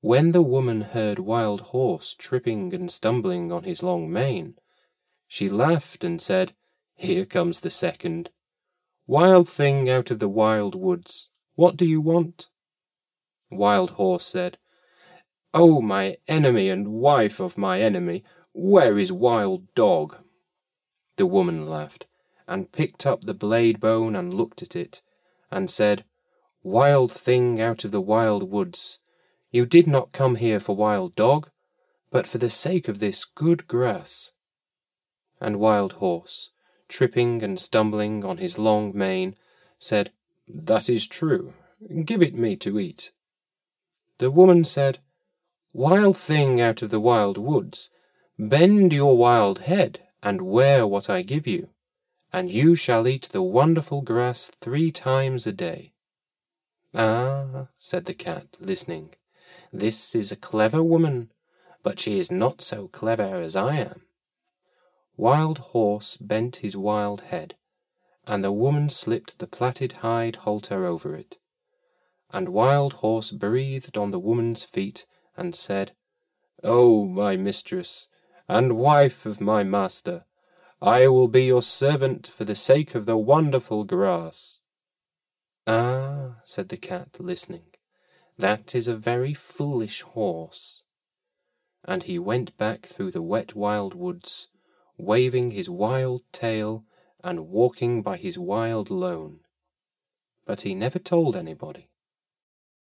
When the woman heard Wild Horse tripping and stumbling on his long mane, she laughed and said, Here comes the second. Wild thing out of the wild woods, what do you want? Wild Horse said, Oh, my enemy and wife of my enemy, where is Wild Dog? The woman laughed, and picked up the blade bone and looked at it, and said, Wild thing out of the wild woods, you did not come here for Wild Dog, but for the sake of this good grass. And Wild Horse, tripping and stumbling on his long mane, said, That is true. Give it me to eat. The woman said, Wild thing out of the wild woods, bend your wild head and wear what I give you, and you shall eat the wonderful grass three times a day. Ah, said the cat, listening, this is a clever woman, but she is not so clever as I am. Wild Horse bent his wild head, and the woman slipped the plaited hide halter over it. And Wild Horse breathed on the woman's feet and said, O my mistress, and wife of my master, I will be your servant for the sake of the wonderful grass. Ah, said the cat, listening, that is a very foolish horse. And he went back through the wet wild woods, waving his wild tail and walking by his wild lone. But he never told anybody.